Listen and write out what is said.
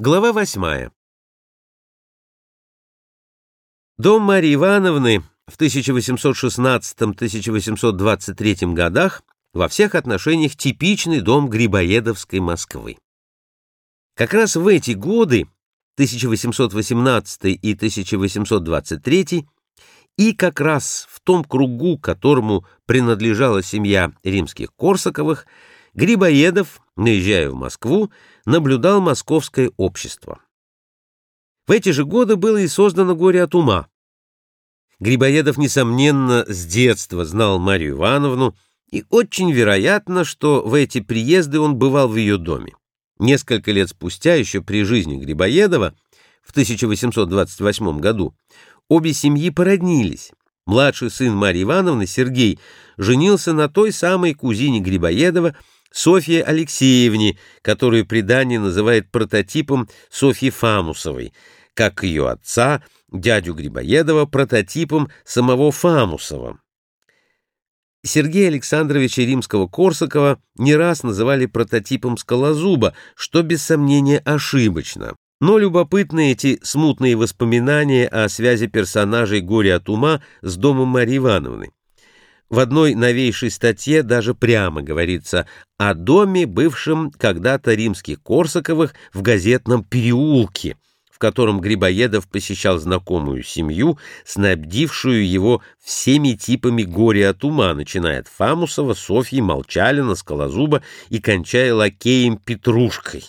Глава восьмая. Дом Марии Ивановны в 1816-1823 годах во всех отношениях типичный дом Грибоедовской Москвы. Как раз в эти годы, 1818 и 1823, и как раз в том кругу, которому принадлежала семья римских Корсаковых, Грибоедов, наезжая в Москву, наблюдал московское общество. В эти же годы было и создано «Горе от ума». Грибоедов, несомненно, с детства знал Марию Ивановну, и очень вероятно, что в эти приезды он бывал в ее доме. Несколько лет спустя, еще при жизни Грибоедова, в 1828 году, обе семьи породнились. Младший сын Марии Ивановны, Сергей, женился на той самой кузине Грибоедова, Софье Алексеевне, которую предание называет прототипом Софьи Фамусовой, как ее отца, дядю Грибоедова, прототипом самого Фамусова. Сергея Александровича Римского-Корсакова не раз называли прототипом Скалозуба, что без сомнения ошибочно. Но любопытны эти смутные воспоминания о связи персонажей «Горе от ума» с домом Марьи Ивановны. В одной новейшей статье даже прямо говорится о доме, бывшем когда-то римских Корсаковых в газетном переулке, в котором Грибоедов посещал знакомую семью, снабдившую его всеми типами горя от ума, начиная от Фамусова, Софьи, Молчалина, Скалозуба и кончая лакеем Петрушкой.